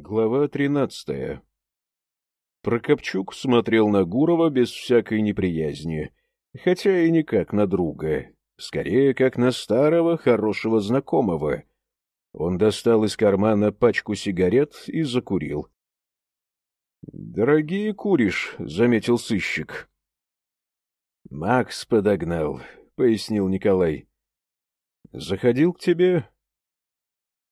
Глава тринадцатая Прокопчук смотрел на Гурова без всякой неприязни, хотя и не как на друга, скорее как на старого хорошего знакомого. Он достал из кармана пачку сигарет и закурил. — Дорогие куришь, — заметил сыщик. — Макс подогнал, — пояснил Николай. — Заходил к тебе?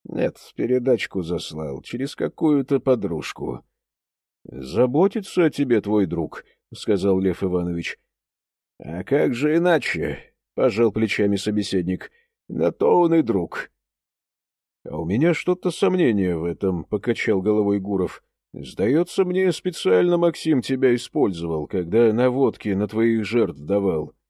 Нет, передачку заслал, через какую-то подружку. — Заботится о тебе твой друг, — сказал Лев Иванович. — А как же иначе? — пожал плечами собеседник. — На то он и друг. — А у меня что-то сомнение в этом, — покачал головой Гуров. — Сдается мне, специально Максим тебя использовал, когда наводки на твоих жертв давал. —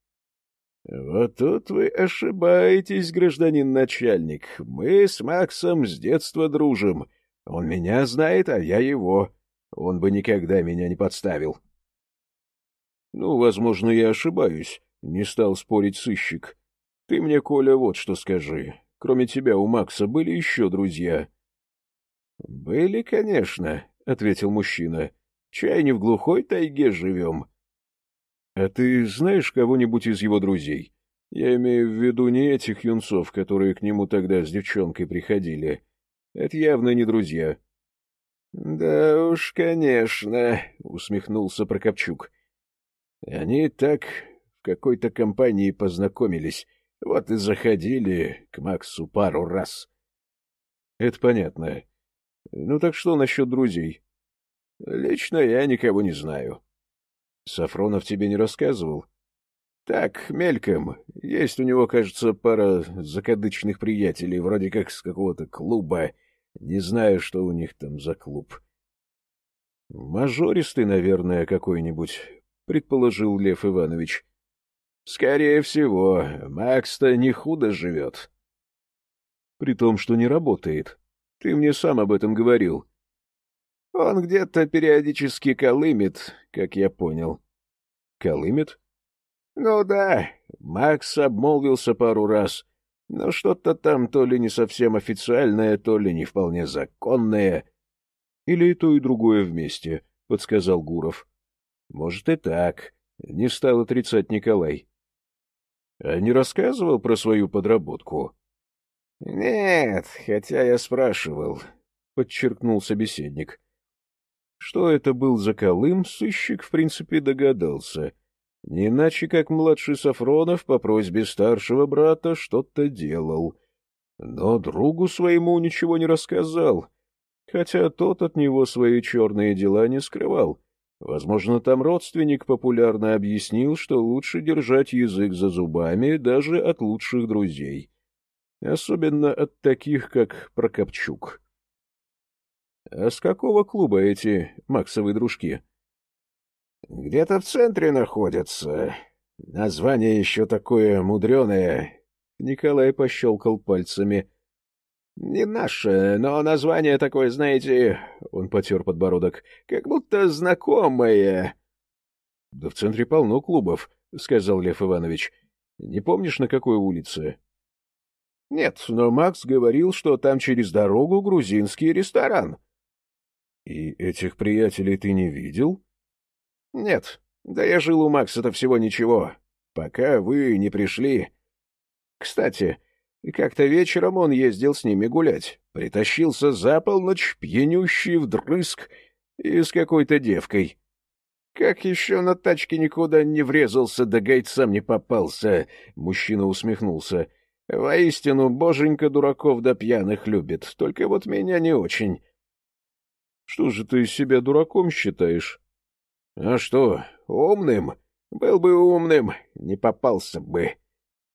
Вот тут вы ошибаетесь, гражданин начальник. Мы с Максом с детства дружим. Он меня знает, а я его. Он бы никогда меня не подставил. — Ну, возможно, я ошибаюсь, — не стал спорить сыщик. — Ты мне, Коля, вот что скажи. Кроме тебя у Макса были еще друзья? — Были, конечно, — ответил мужчина. — Чай не в глухой тайге живем. — а ты знаешь кого-нибудь из его друзей? Я имею в виду не этих юнцов, которые к нему тогда с девчонкой приходили. Это явно не друзья. — Да уж, конечно, — усмехнулся Прокопчук. — Они так в какой-то компании познакомились, вот и заходили к Максу пару раз. — Это понятно. Ну так что насчет друзей? — Лично я никого не знаю. — Сафронов тебе не рассказывал? Так, мельком. Есть у него, кажется, пара закадычных приятелей, вроде как с какого-то клуба. Не знаю, что у них там за клуб. Мажористый, наверное, какой-нибудь, предположил Лев Иванович. Скорее всего, Макс-то не худо живет. При том, что не работает. Ты мне сам об этом говорил. Он где-то периодически колымет, как я понял. Колымет? Ну да, Макс обмолвился пару раз, но что-то там то ли не совсем официальное, то ли не вполне законное. Или и то, и другое вместе, — подсказал Гуров. Может и так, — не стал отрицать Николай. А не рассказывал про свою подработку? — Нет, хотя я спрашивал, — подчеркнул собеседник. — что это был за Колым, сыщик, в принципе, догадался. Не иначе, как младший Сафронов по просьбе старшего брата что-то делал. Но другу своему ничего не рассказал, хотя тот от него свои черные дела не скрывал. Возможно, там родственник популярно объяснил, что лучше держать язык за зубами даже от лучших друзей. Особенно от таких, как Прокопчук. — А с какого клуба эти Максовы дружки? — Где-то в центре находятся. Название еще такое мудреное. Николай пощелкал пальцами. — Не наше, но название такое, знаете... Он потер подбородок. — Как будто знакомое. — Да в центре полно клубов, — сказал Лев Иванович. — Не помнишь, на какой улице? — Нет, но Макс говорил, что там через дорогу грузинский ресторан. — и этих приятелей ты не видел? Нет. Да я жил у Макса-то всего ничего, пока вы не пришли. Кстати, как-то вечером он ездил с ними гулять. Притащился за полночь, пьянющий вдрызг, и с какой-то девкой. Как еще на тачке никуда не врезался, да гайцам не попался, мужчина усмехнулся. Воистину, боженька дураков да пьяных любит, только вот меня не очень. Что же ты себя дураком считаешь? — А что, умным? Был бы умным, не попался бы.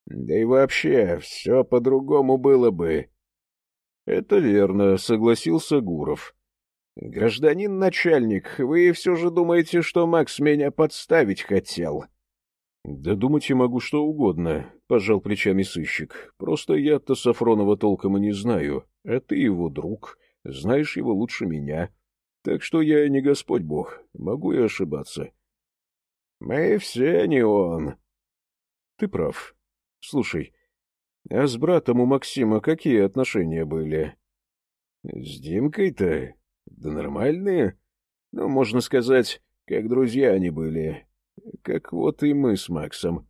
Да и вообще, все по-другому было бы. — Это верно, — согласился Гуров. — Гражданин начальник, вы все же думаете, что Макс меня подставить хотел? — Да думать я могу что угодно, — пожал плечами сыщик. — Просто я-то Сафронова толком и не знаю, а ты его друг, знаешь его лучше меня. — так что я не Господь Бог, могу и ошибаться. Мы все не он. Ты прав. Слушай, а с братом у Максима какие отношения были? С Димкой-то? Да нормальные. Ну, можно сказать, как друзья они были. Как вот и мы с Максом.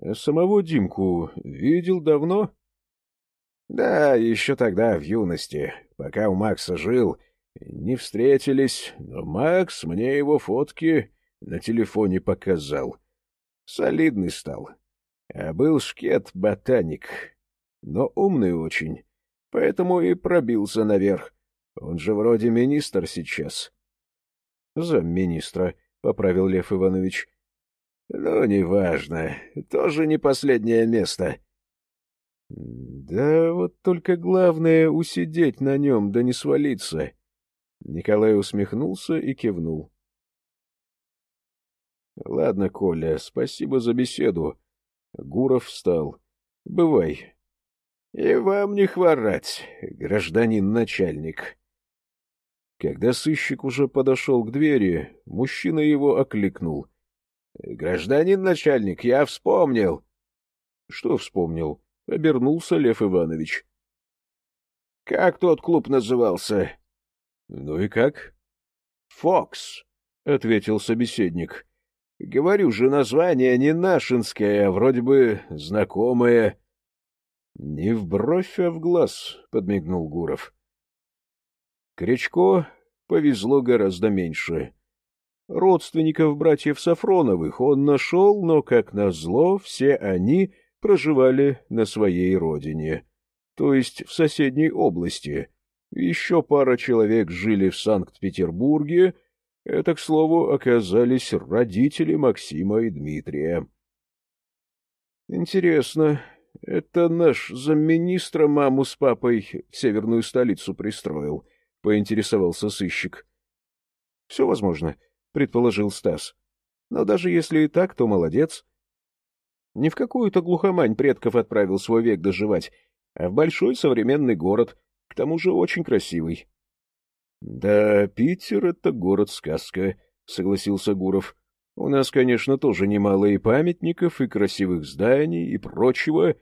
А самого Димку видел давно? Да, еще тогда, в юности, пока у Макса жил, не встретились, но Макс мне его фотки на телефоне показал. Солидный стал. А был шкет-ботаник, но умный очень, поэтому и пробился наверх. Он же вроде министр сейчас. — Замминистра, — поправил Лев Иванович. — Ну, неважно, тоже не последнее место. — Да вот только главное — усидеть на нем, да не свалиться. Николай усмехнулся и кивнул. — Ладно, Коля, спасибо за беседу. Гуров встал. — Бывай. — И вам не хворать, гражданин начальник. Когда сыщик уже подошел к двери, мужчина его окликнул. — Гражданин начальник, я вспомнил. — Что вспомнил? — обернулся Лев Иванович. — Как тот клуб назывался? — Ну и как? — Фокс, — ответил собеседник. Говорю же, название не нашинское, а вроде бы знакомое. — Не в бровь, а в глаз, — подмигнул Гуров. Крячко повезло гораздо меньше. Родственников братьев Сафроновых он нашел, но, как назло, все они проживали на своей родине, то есть в соседней области. Еще пара человек жили в Санкт-Петербурге — это, к слову, оказались родители Максима и Дмитрия. Интересно, это наш замминистра маму с папой в северную столицу пристроил, — поинтересовался сыщик. — Все возможно, — предположил Стас. — Но даже если и так, то молодец. Не в какую-то глухомань предков отправил свой век доживать, а в большой современный город, к тому же очень красивый. — Да, Питер — это город-сказка, — согласился Гуров. — У нас, конечно, тоже немало и памятников, и красивых зданий, и прочего,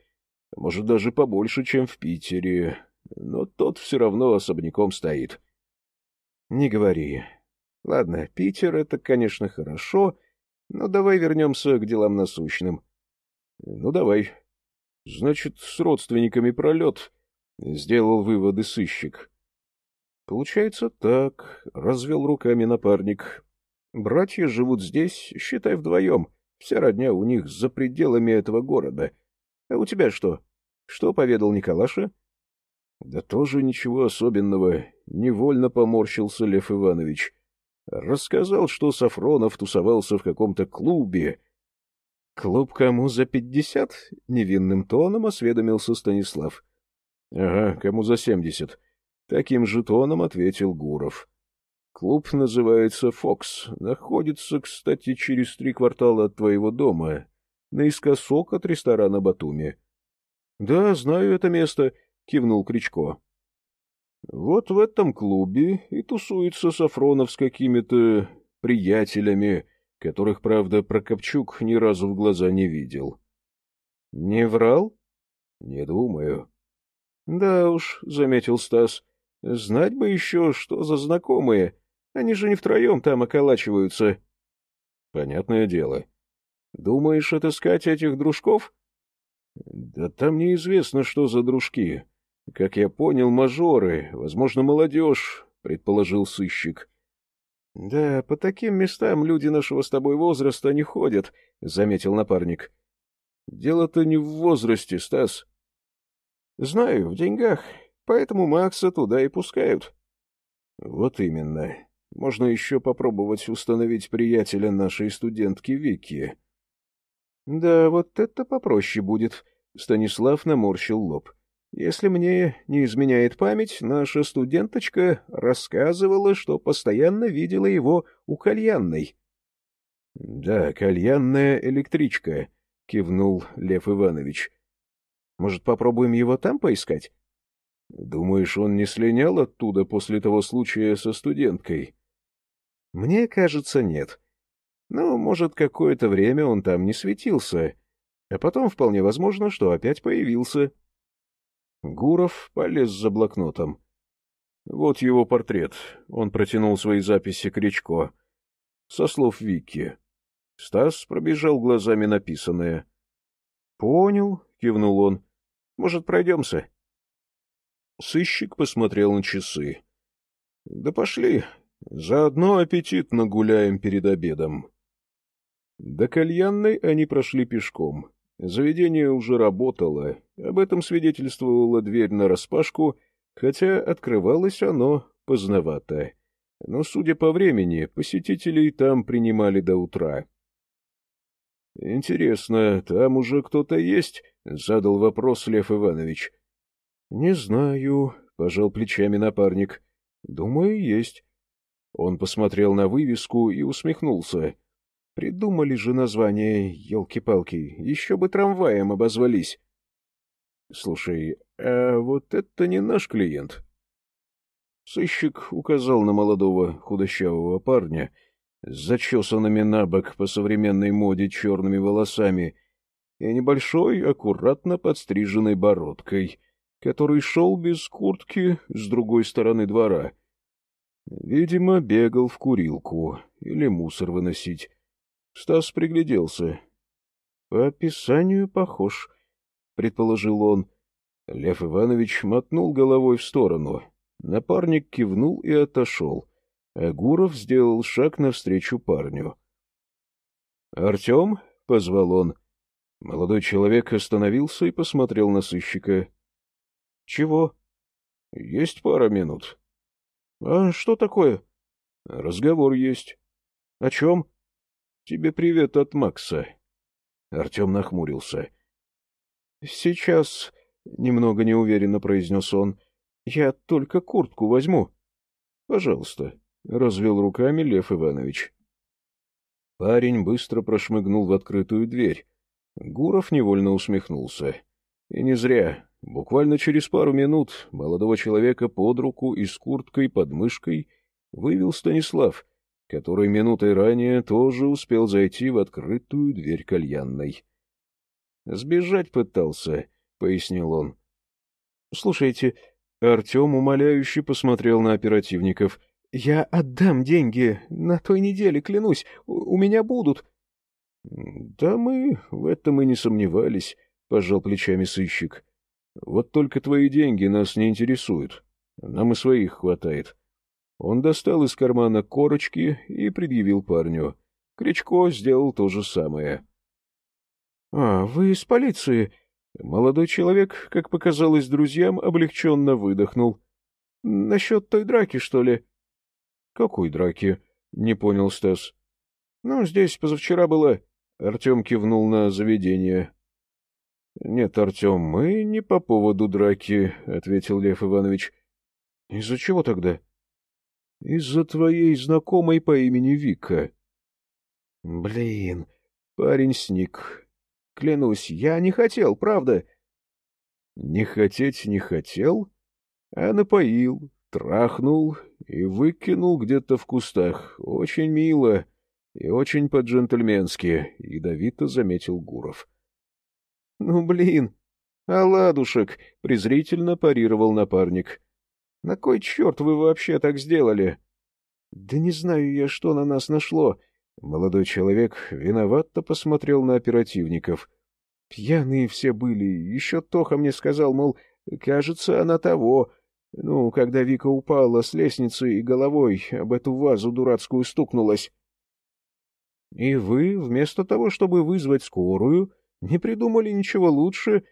может, даже побольше, чем в Питере, но тот все равно особняком стоит. — Не говори. Ладно, Питер — это, конечно, хорошо, но давай вернемся к делам насущным. — Ну, давай. Значит, с родственниками пролет, — сделал выводы сыщик. Получается так, — развел руками напарник. Братья живут здесь, считай, вдвоем. Вся родня у них за пределами этого города. А у тебя что? Что поведал Николаша? Да тоже ничего особенного. Невольно поморщился Лев Иванович. Рассказал, что Сафронов тусовался в каком-то клубе. Клуб кому за пятьдесят? Невинным тоном осведомился Станислав. — Ага, кому за семьдесят. Таким же тоном ответил Гуров. Клуб называется «Фокс». Находится, кстати, через три квартала от твоего дома, наискосок от ресторана «Батуми». — Да, знаю это место, — кивнул Кричко. — Вот в этом клубе и тусуется Сафронов с какими-то приятелями, которых, правда, Прокопчук ни разу в глаза не видел. — Не врал? — Не думаю. — Да уж, — заметил Стас, Знать бы еще, что за знакомые. Они же не втроем там околачиваются. — Понятное дело. — Думаешь отыскать этих дружков? — Да там неизвестно, что за дружки. Как я понял, мажоры, возможно, молодежь, — предположил сыщик. — Да, по таким местам люди нашего с тобой возраста не ходят, — заметил напарник. — Дело-то не в возрасте, Стас. — Знаю, в деньгах, Поэтому Макса туда и пускают. — Вот именно. Можно еще попробовать установить приятеля нашей студентки Вики. — Да, вот это попроще будет. Станислав наморщил лоб. Если мне не изменяет память, наша студенточка рассказывала, что постоянно видела его у кальянной. — Да, кальянная электричка, — кивнул Лев Иванович. — Может, попробуем его там поискать? Думаешь, он не слинял оттуда после того случая со студенткой? Мне кажется, нет. Ну, может, какое-то время он там не светился, а потом вполне возможно, что опять появился. Гуров полез за блокнотом. Вот его портрет. Он протянул свои записи Кричко. Со слов Вики. Стас пробежал глазами написанное. — Понял, — кивнул он. — Может, пройдемся? Сыщик посмотрел на часы. — Да пошли. Заодно аппетитно гуляем перед обедом. До кальянной они прошли пешком. Заведение уже работало. Об этом свидетельствовала дверь нараспашку, хотя открывалось оно поздновато. Но, судя по времени, посетителей там принимали до утра. — Интересно, там уже кто-то есть? — задал вопрос Лев Иванович. — Не знаю, — пожал плечами напарник. — Думаю, есть. Он посмотрел на вывеску и усмехнулся. Придумали же название, елки-палки, еще бы трамваем обозвались. — Слушай, а вот это не наш клиент. Сыщик указал на молодого худощавого парня с зачесанными на бок по современной моде черными волосами и небольшой, аккуратно подстриженной бородкой, который шел без куртки с другой стороны двора. Видимо, бегал в курилку или мусор выносить. Стас пригляделся. — По описанию похож, — предположил он. Лев Иванович мотнул головой в сторону. Напарник кивнул и отошел. А Гуров сделал шаг навстречу парню. — Артем? — позвал он. Молодой человек остановился и посмотрел на сыщика. — Чего? — Есть пара минут. — А что такое? — Разговор есть. — О чем? — Тебе привет от Макса. Артем нахмурился. — Сейчас, — немного неуверенно произнес он, — я только куртку возьму. — Пожалуйста, — развел руками Лев Иванович. Парень быстро прошмыгнул в открытую дверь. Гуров невольно усмехнулся. И не зря. Буквально через пару минут молодого человека под руку и с курткой под мышкой вывел Станислав, который минутой ранее тоже успел зайти в открытую дверь кальянной. «Сбежать пытался», — пояснил он. «Слушайте», — Артем умоляюще посмотрел на оперативников. «Я отдам деньги на той неделе, клянусь, у, у меня будут». «Да мы в этом и не сомневались», — пожал плечами сыщик. Вот только твои деньги нас не интересуют. Нам и своих хватает. Он достал из кармана корочки и предъявил парню. Кричко сделал то же самое. — А, вы из полиции? Молодой человек, как показалось друзьям, облегченно выдохнул. — Насчет той драки, что ли? — Какой драки? — не понял Стас. — Ну, здесь позавчера было... Артем кивнул на заведение. — Нет, Артем, мы не по поводу драки, — ответил Лев Иванович. — Из-за чего тогда? — Из-за твоей знакомой по имени Вика. — Блин, парень сник. Клянусь, я не хотел, правда. — Не хотеть не хотел, а напоил, трахнул и выкинул где-то в кустах. Очень мило и очень по-джентльменски, — ядовито заметил Гуров. — «Ну, блин! Оладушек!» — презрительно парировал напарник. «На кой черт вы вообще так сделали?» «Да не знаю я, что на нас нашло». Молодой человек виновато посмотрел на оперативников. Пьяные все были. Еще Тоха мне сказал, мол, кажется, она того. Ну, когда Вика упала с лестницы и головой об эту вазу дурацкую стукнулась. — И вы, вместо того, чтобы вызвать скорую, не придумали ничего лучше,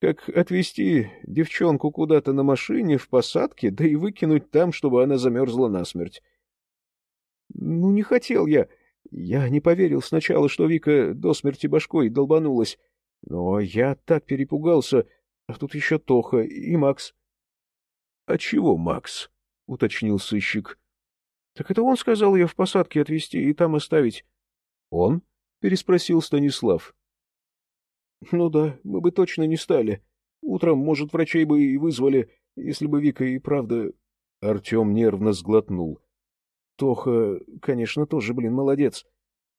как отвезти девчонку куда-то на машине в посадке, да и выкинуть там, чтобы она замерзла насмерть. Ну, не хотел я. Я не поверил сначала, что Вика до смерти башкой долбанулась. Но я так перепугался. А тут еще Тоха и Макс. — А чего Макс? — уточнил сыщик. — Так это он сказал ее в посадке отвезти и там оставить. — Он? — переспросил Станислав. — Ну да, мы бы точно не стали. Утром, может, врачей бы и вызвали, если бы Вика и правда... Артем нервно сглотнул. Тоха, конечно, тоже, блин, молодец.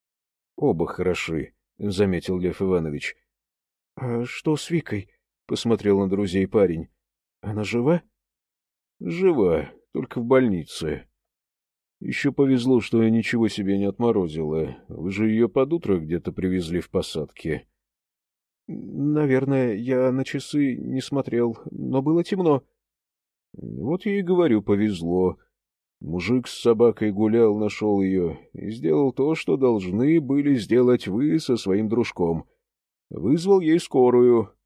— Оба хороши, — заметил Лев Иванович. — А что с Викой? — посмотрел на друзей парень. — Она жива? — Жива, только в больнице. Еще повезло, что я ничего себе не отморозила. Вы же ее под утро где-то привезли в посадке. — Наверное, я на часы не смотрел, но было темно. — Вот я и говорю, повезло. Мужик с собакой гулял, нашел ее и сделал то, что должны были сделать вы со своим дружком. Вызвал ей скорую. —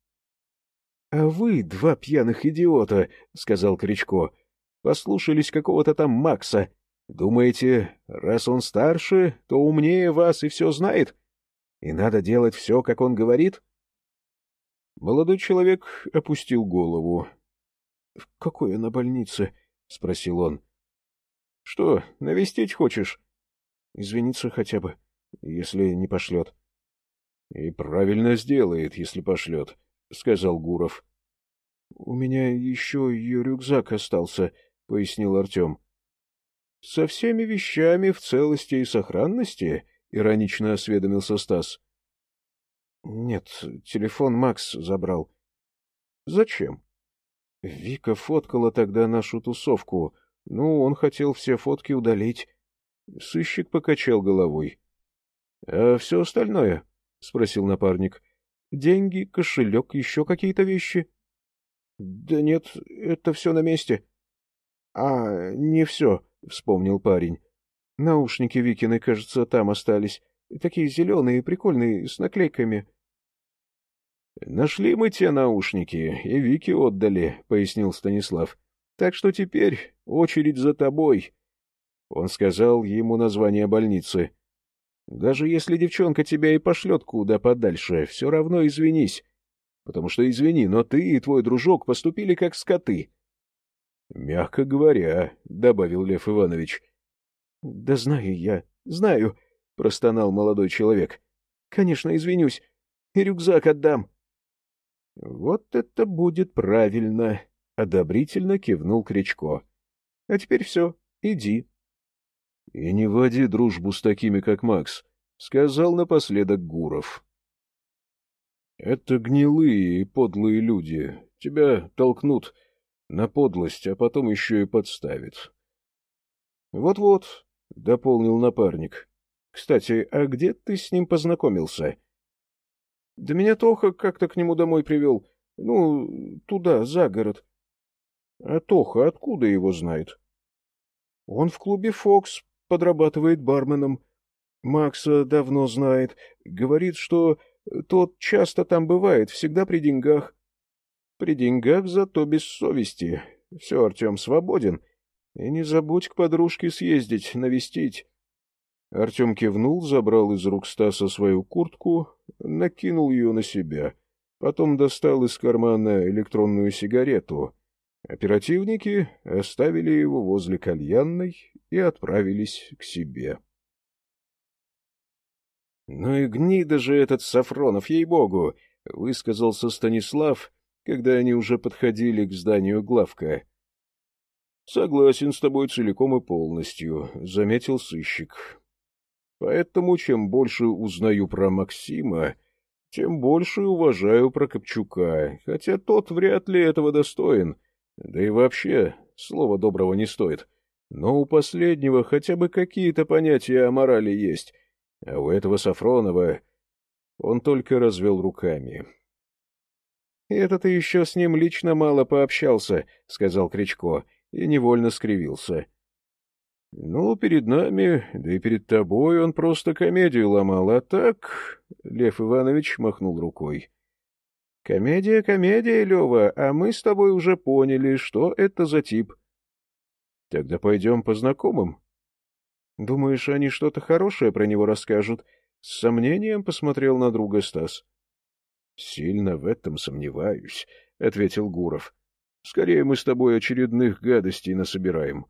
А вы, два пьяных идиота, — сказал Кричко, — послушались какого-то там Макса Думаете, раз он старше, то умнее вас и все знает? И надо делать все, как он говорит? Молодой человек опустил голову. — В какой она больнице? — спросил он. — Что, навестить хочешь? — Извиниться хотя бы, если не пошлет. — И правильно сделает, если пошлет, — сказал Гуров. — У меня еще ее рюкзак остался, — пояснил Артем. — Со всеми вещами в целости и сохранности? — иронично осведомился Стас. — Нет, телефон Макс забрал. — Зачем? — Вика фоткала тогда нашу тусовку. Ну, он хотел все фотки удалить. Сыщик покачал головой. — А все остальное? — спросил напарник. — Деньги, кошелек, еще какие-то вещи? — Да нет, это все на месте. — А, не все. — вспомнил парень. — Наушники Викины, кажется, там остались. Такие зеленые, прикольные, с наклейками. — Нашли мы те наушники, и Вики отдали, — пояснил Станислав. — Так что теперь очередь за тобой. Он сказал ему название больницы. — Даже если девчонка тебя и пошлет куда подальше, все равно извинись. Потому что, извини, но ты и твой дружок поступили как скоты. — Мягко говоря, — добавил Лев Иванович. — Да знаю я, знаю, — простонал молодой человек. — Конечно, извинюсь. И рюкзак отдам. — Вот это будет правильно, — одобрительно кивнул Кричко. — А теперь все, иди. — И не води дружбу с такими, как Макс, — сказал напоследок Гуров. — Это гнилые и подлые люди. Тебя толкнут на подлость, а потом еще и подставит. Вот — Вот-вот, — дополнил напарник. — Кстати, а где ты с ним познакомился? — Да меня Тоха как-то к нему домой привел. Ну, туда, за город. — А Тоха откуда его знает? — Он в клубе «Фокс» подрабатывает барменом. Макса давно знает. Говорит, что тот часто там бывает, всегда при деньгах. При деньгах зато без совести. Все, Артем свободен. И не забудь к подружке съездить, навестить. Артем кивнул, забрал из рук Стаса свою куртку, накинул ее на себя. Потом достал из кармана электронную сигарету. Оперативники оставили его возле кальянной и отправились к себе. — Ну и гнида же этот Сафронов, ей-богу! — высказался Станислав, когда они уже подходили к зданию главка. — Согласен с тобой целиком и полностью, — заметил сыщик. — Поэтому, чем больше узнаю про Максима, тем больше уважаю Прокопчука, хотя тот вряд ли этого достоин, да и вообще слова доброго не стоит. Но у последнего хотя бы какие-то понятия о морали есть, а у этого Сафронова он только развел руками. — Это ты еще с ним лично мало пообщался, — сказал Кричко, и невольно скривился. — Ну, перед нами, да и перед тобой он просто комедию ломал, а так... — Лев Иванович махнул рукой. — Комедия, комедия, Лева, а мы с тобой уже поняли, что это за тип. — Тогда пойдем по знакомым. — Думаешь, они что-то хорошее про него расскажут? — с сомнением посмотрел на друга Стас. —— Сильно в этом сомневаюсь, — ответил Гуров. — Скорее мы с тобой очередных гадостей насобираем.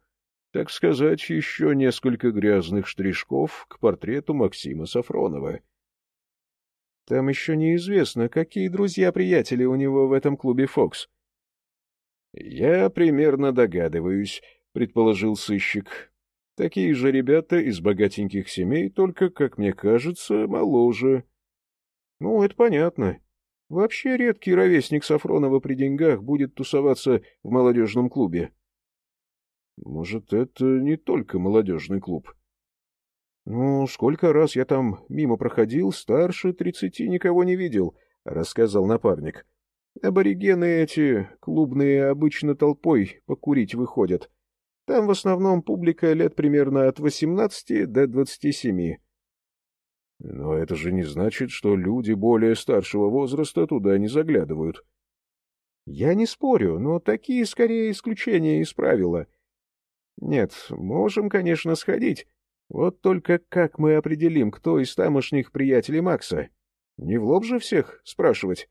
Так сказать, еще несколько грязных штришков к портрету Максима Сафронова. — Там еще неизвестно, какие друзья-приятели у него в этом клубе «Фокс». — Я примерно догадываюсь, — предположил сыщик. — Такие же ребята из богатеньких семей, только, как мне кажется, моложе. — Ну, это понятно. Вообще редкий ровесник Сафронова при деньгах будет тусоваться в молодежном клубе. Может, это не только молодежный клуб? — Ну, сколько раз я там мимо проходил, старше тридцати никого не видел, — рассказал напарник. — Аборигены эти, клубные, обычно толпой покурить выходят. Там в основном публика лет примерно от восемнадцати до двадцати семи. — Но это же не значит, что люди более старшего возраста туда не заглядывают. — Я не спорю, но такие скорее исключения из правила. Нет, можем, конечно, сходить. Вот только как мы определим, кто из тамошних приятелей Макса? Не в лоб же всех спрашивать?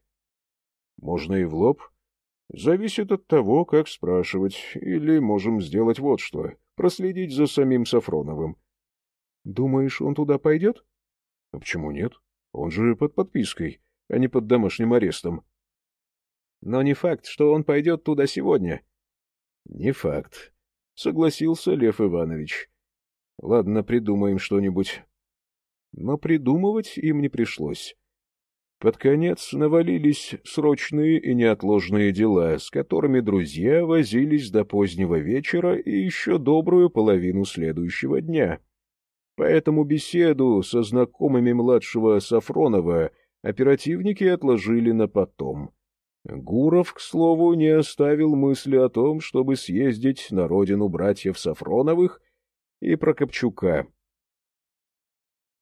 Можно и в лоб. Зависит от того, как спрашивать. Или можем сделать вот что. Проследить за самим Сафроновым. Думаешь, он туда пойдет? А почему нет? Он же под подпиской, а не под домашним арестом. Но не факт, что он пойдет туда сегодня. Не факт. Согласился Лев Иванович. Ладно, придумаем что-нибудь. Но придумывать им не пришлось. Под конец навалились срочные и неотложные дела, с которыми друзья возились до позднего вечера и еще добрую половину следующего дня. Поэтому беседу со знакомыми младшего Сафронова оперативники отложили на потом. Гуров, к слову, не оставил мысли о том, чтобы съездить на родину братьев Сафроновых и Прокопчука.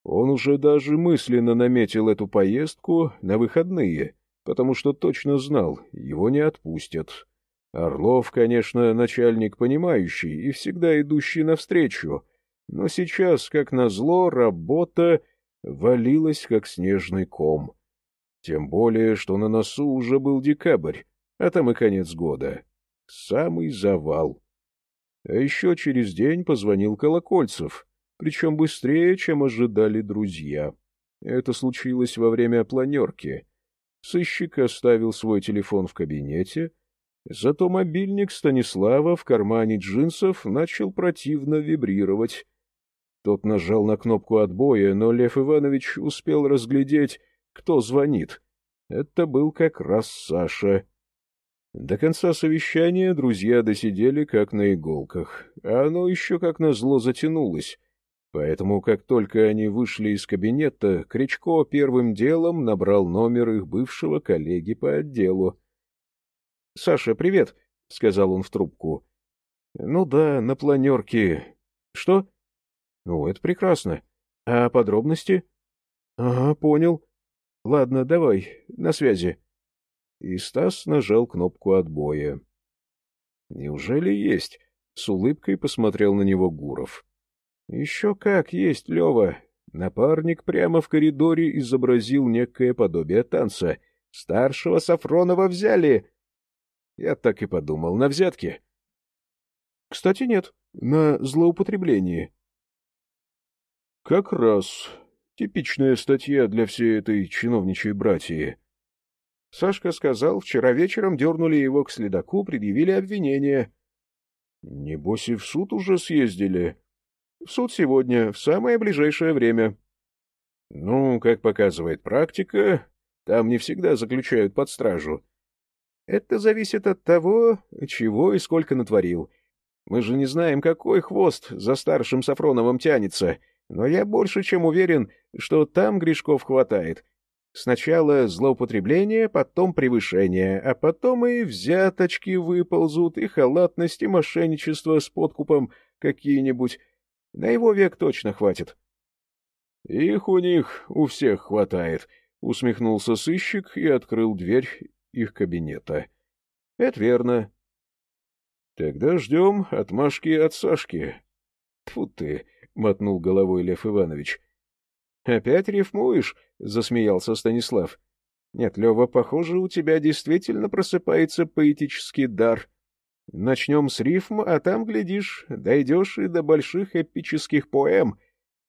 Он уже даже мысленно наметил эту поездку на выходные, потому что точно знал, его не отпустят. Орлов, конечно, начальник понимающий и всегда идущий навстречу, но сейчас, как назло, работа валилась, как снежный ком. Тем более, что на носу уже был декабрь, а там и конец года. Самый завал. А еще через день позвонил Колокольцев, причем быстрее, чем ожидали друзья. Это случилось во время планерки. Сыщик оставил свой телефон в кабинете, зато мобильник Станислава в кармане джинсов начал противно вибрировать. Тот нажал на кнопку отбоя, но Лев Иванович успел разглядеть, кто звонит. Это был как раз Саша. До конца совещания друзья досидели как на иголках, а оно еще как назло затянулось. Поэтому, как только они вышли из кабинета, Кричко первым делом набрал номер их бывшего коллеги по отделу. — Саша, привет, — сказал он в трубку. — Ну да, на планерке. — Что? — Ну, это прекрасно. А подробности? — Ага, понял. Ладно, давай, на связи. И Стас нажал кнопку отбоя. Неужели есть? С улыбкой посмотрел на него Гуров. Еще как есть, Лева. Напарник прямо в коридоре изобразил некое подобие танца. Старшего Сафронова взяли. Я так и подумал, на взятке. Кстати, нет, на злоупотреблении. Как раз Типичная статья для всей этой чиновничьей братьи. Сашка сказал, вчера вечером дернули его к следаку, предъявили обвинение. Небось и в суд уже съездили. В суд сегодня, в самое ближайшее время. Ну, как показывает практика, там не всегда заключают под стражу. Это зависит от того, чего и сколько натворил. Мы же не знаем, какой хвост за старшим Сафроновым тянется — но я больше чем уверен, что там грешков хватает. Сначала злоупотребление, потом превышение, а потом и взяточки выползут, и халатность, и мошенничество с подкупом какие-нибудь. На его век точно хватит. — Их у них у всех хватает, — усмехнулся сыщик и открыл дверь их кабинета. — Это верно. — Тогда ждем отмашки от Сашки. Тьфу ты, — мотнул головой Лев Иванович. — Опять рифмуешь? — засмеялся Станислав. — Нет, Лева, похоже, у тебя действительно просыпается поэтический дар. Начнем с рифм, а там, глядишь, дойдешь и до больших эпических поэм.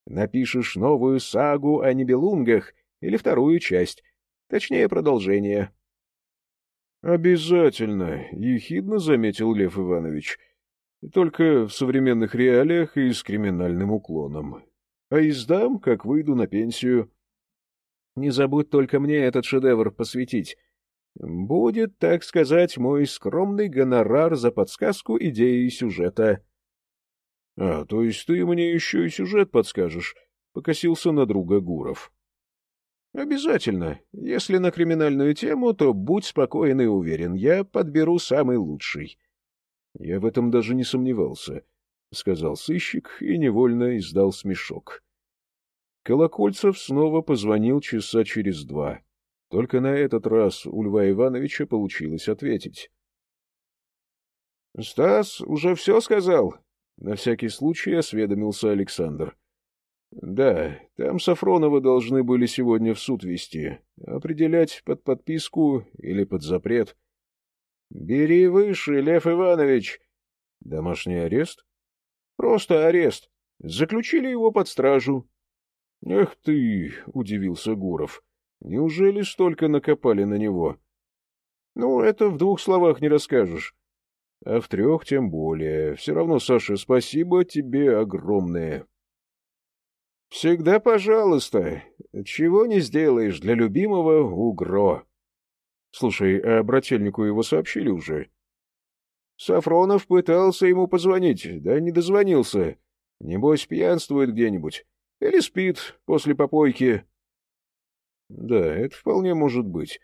Напишешь новую сагу о Нибелунгах или вторую часть, точнее, продолжение. — Обязательно, — ехидно заметил Лев Иванович. — только в современных реалиях и с криминальным уклоном. А издам, как выйду на пенсию. Не забудь только мне этот шедевр посвятить. Будет, так сказать, мой скромный гонорар за подсказку идеи сюжета. — А, то есть ты мне еще и сюжет подскажешь? — покосился на друга Гуров. — Обязательно. Если на криминальную тему, то будь спокоен и уверен, я подберу самый лучший. — Я в этом даже не сомневался, — сказал сыщик и невольно издал смешок. Колокольцев снова позвонил часа через два. Только на этот раз у Льва Ивановича получилось ответить. — Стас уже все сказал? — на всякий случай осведомился Александр. — Да, там Сафронова должны были сегодня в суд вести, определять под подписку или под запрет. — Бери выше, Лев Иванович. — Домашний арест? — Просто арест. Заключили его под стражу. — Эх ты! — удивился Гуров. — Неужели столько накопали на него? — Ну, это в двух словах не расскажешь. А в трех тем более. Все равно, Саша, спасибо тебе огромное. Всегда пожалуйста. Чего не сделаешь для любимого Угро. Слушай, а брательнику его сообщили уже? Сафронов пытался ему позвонить, да не дозвонился. Небось, пьянствует где-нибудь. Или спит после попойки. Да, это вполне может быть.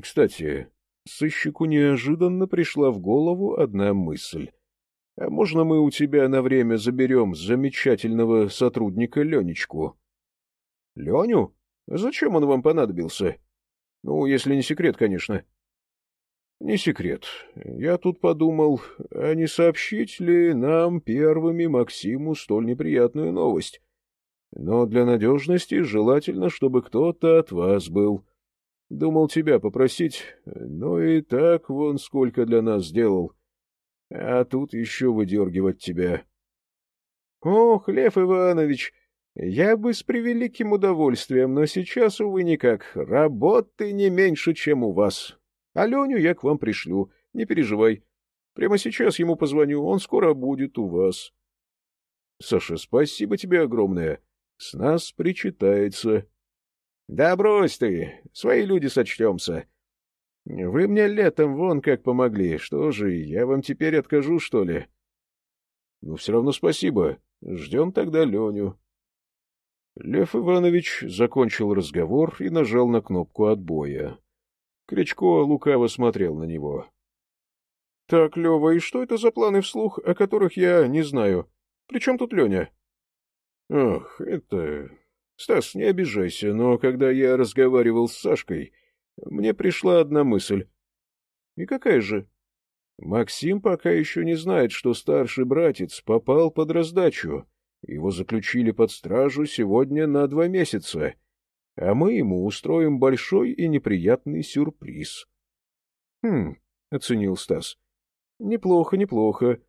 Кстати, Сыщику неожиданно пришла в голову одна мысль. — А можно мы у тебя на время заберем замечательного сотрудника Ленечку? — Леню? Зачем он вам понадобился? — Ну, если не секрет, конечно. — Не секрет. Я тут подумал, а не сообщить ли нам первыми Максиму столь неприятную новость? Но для надежности желательно, чтобы кто-то от вас был. — Думал тебя попросить, но и так вон сколько для нас сделал. А тут еще выдергивать тебя. — Ох, Лев Иванович, я бы с превеликим удовольствием, но сейчас, увы, никак. Работы не меньше, чем у вас. Аленю я к вам пришлю, не переживай. Прямо сейчас ему позвоню, он скоро будет у вас. — Саша, спасибо тебе огромное. С нас причитается. Да брось ты, свои люди сочтемся. Вы мне летом вон как помогли. Что же, я вам теперь откажу, что ли? Ну, все равно спасибо. Ждем тогда Леню. Лев Иванович закончил разговор и нажал на кнопку отбоя. Кричко лукаво смотрел на него. — Так, Лева, и что это за планы вслух, о которых я не знаю? Причем тут Леня? — Ах, это... Стас, не обижайся, но когда я разговаривал с Сашкой, мне пришла одна мысль. И какая же? Максим пока еще не знает, что старший братец попал под раздачу. Его заключили под стражу сегодня на два месяца, а мы ему устроим большой и неприятный сюрприз. — Хм, — оценил Стас. — Неплохо, неплохо.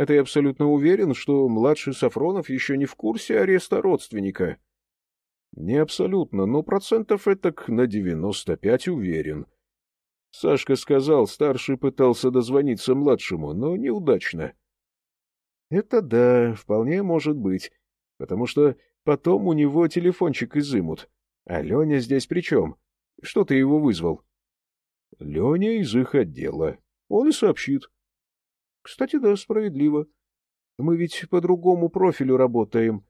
А ты абсолютно уверен, что младший Сафронов еще не в курсе ареста родственника? — не абсолютно, но процентов этак на девяносто пять уверен. Сашка сказал, старший пытался дозвониться младшему, но неудачно. Это да, вполне может быть, потому что потом у него телефончик изымут. А Леня здесь при чем? Что ты его вызвал? Леня из их отдела. Он и сообщит. Кстати, да, справедливо. Мы ведь по другому профилю работаем.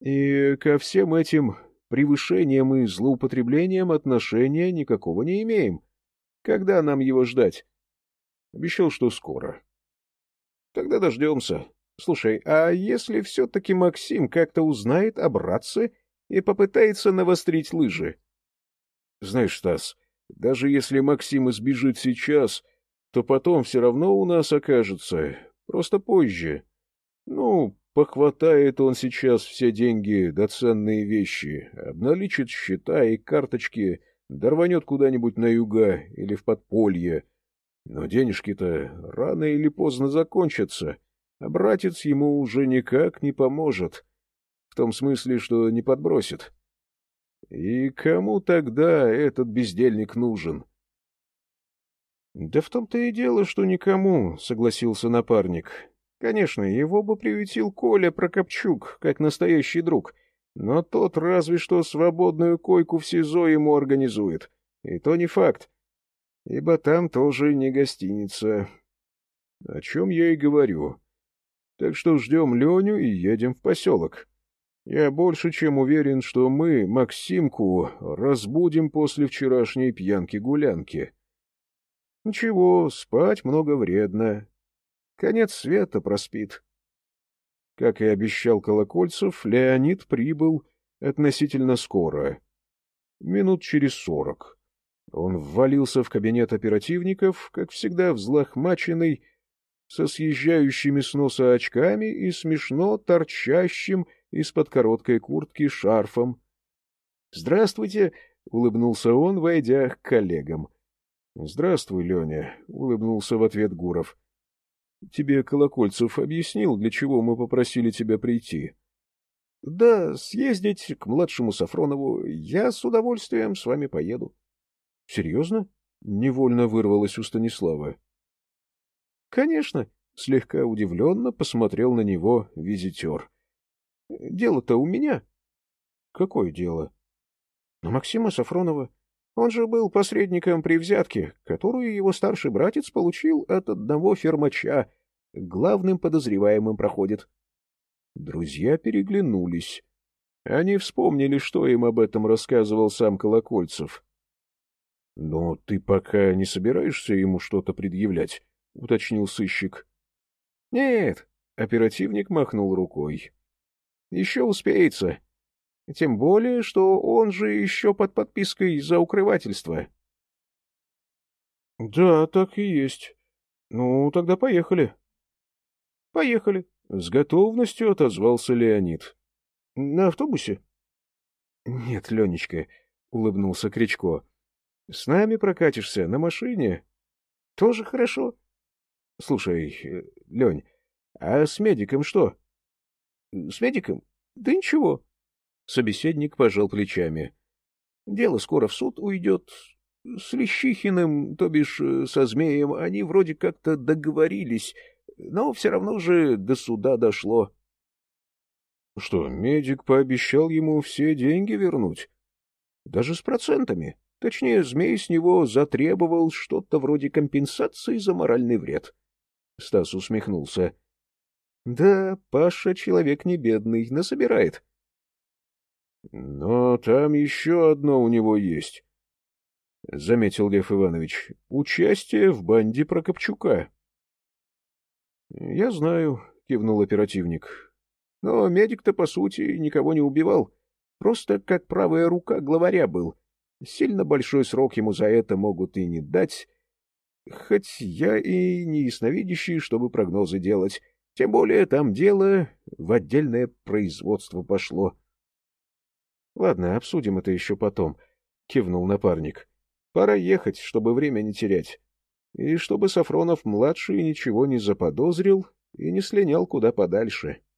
И ко всем этим превышениям и злоупотреблениям отношения никакого не имеем. Когда нам его ждать? Обещал, что скоро. Тогда дождемся. Слушай, а если все-таки Максим как-то узнает о братце и попытается навострить лыжи? Знаешь, Стас, даже если Максим избежит сейчас, то потом все равно у нас окажется, просто позже. Ну, Похватает он сейчас все деньги да ценные вещи, обналичит счета и карточки, дорванет куда-нибудь на юга или в подполье. Но денежки-то рано или поздно закончатся, а братец ему уже никак не поможет. В том смысле, что не подбросит. И кому тогда этот бездельник нужен? — Да в том-то и дело, что никому, — согласился напарник. Конечно, его бы приютил Коля Прокопчук, как настоящий друг, но тот разве что свободную койку в СИЗО ему организует. И то не факт, ибо там тоже не гостиница. О чем я и говорю. Так что ждем Леню и едем в поселок. Я больше чем уверен, что мы Максимку разбудим после вчерашней пьянки-гулянки. Ничего, спать много вредно. Конец света проспит. Как и обещал Колокольцев, Леонид прибыл относительно скоро. Минут через сорок. Он ввалился в кабинет оперативников, как всегда взлохмаченный, со съезжающими с носа очками и смешно торчащим из-под короткой куртки шарфом. — Здравствуйте! — улыбнулся он, войдя к коллегам. — Здравствуй, Леня! — улыбнулся в ответ Гуров. — Тебе Колокольцев объяснил, для чего мы попросили тебя прийти? — Да, съездить к младшему Сафронову. Я с удовольствием с вами поеду. — Серьезно? — невольно вырвалось у Станислава. — Конечно, — слегка удивленно посмотрел на него визитер. — Дело-то у меня. — Какое дело? — На Максима Сафронова. Он же был посредником при взятке, которую его старший братец получил от одного фермача. Главным подозреваемым проходит. Друзья переглянулись. Они вспомнили, что им об этом рассказывал сам Колокольцев. — Но ты пока не собираешься ему что-то предъявлять? — уточнил сыщик. — Нет, — оперативник махнул рукой. — Еще успеется. Тем более, что он же еще под подпиской за укрывательство. — Да, так и есть. Ну, тогда поехали. — Поехали, — с готовностью отозвался Леонид. — На автобусе? — Нет, Ленечка, — улыбнулся Кричко. — С нами прокатишься на машине. — Тоже хорошо. — Слушай, Лень, а с медиком что? — С медиком? Да ничего. Собеседник пожал плечами. — Дело скоро в суд уйдет. С Лещихиным, то бишь со Змеем, они вроде как-то договорились, но все равно же до суда дошло. — Что, медик пообещал ему все деньги вернуть? — Даже с процентами. Точнее, змей с него затребовал что-то вроде компенсации за моральный вред. Стас усмехнулся. — Да, Паша человек не бедный, насобирает. — Но там еще одно у него есть, — заметил Лев Иванович. — Участие в банде Прокопчука. — Я знаю, — кивнул оперативник. — Но медик-то, по сути, никого не убивал. Просто как правая рука главаря был. Сильно большой срок ему за это могут и не дать. Хоть я и не ясновидящий, чтобы прогнозы делать. Тем более там дело в отдельное производство пошло. — Ладно, обсудим это еще потом, — кивнул напарник. — Пора ехать, чтобы время не терять. И чтобы Сафронов-младший ничего не заподозрил и не слинял куда подальше. —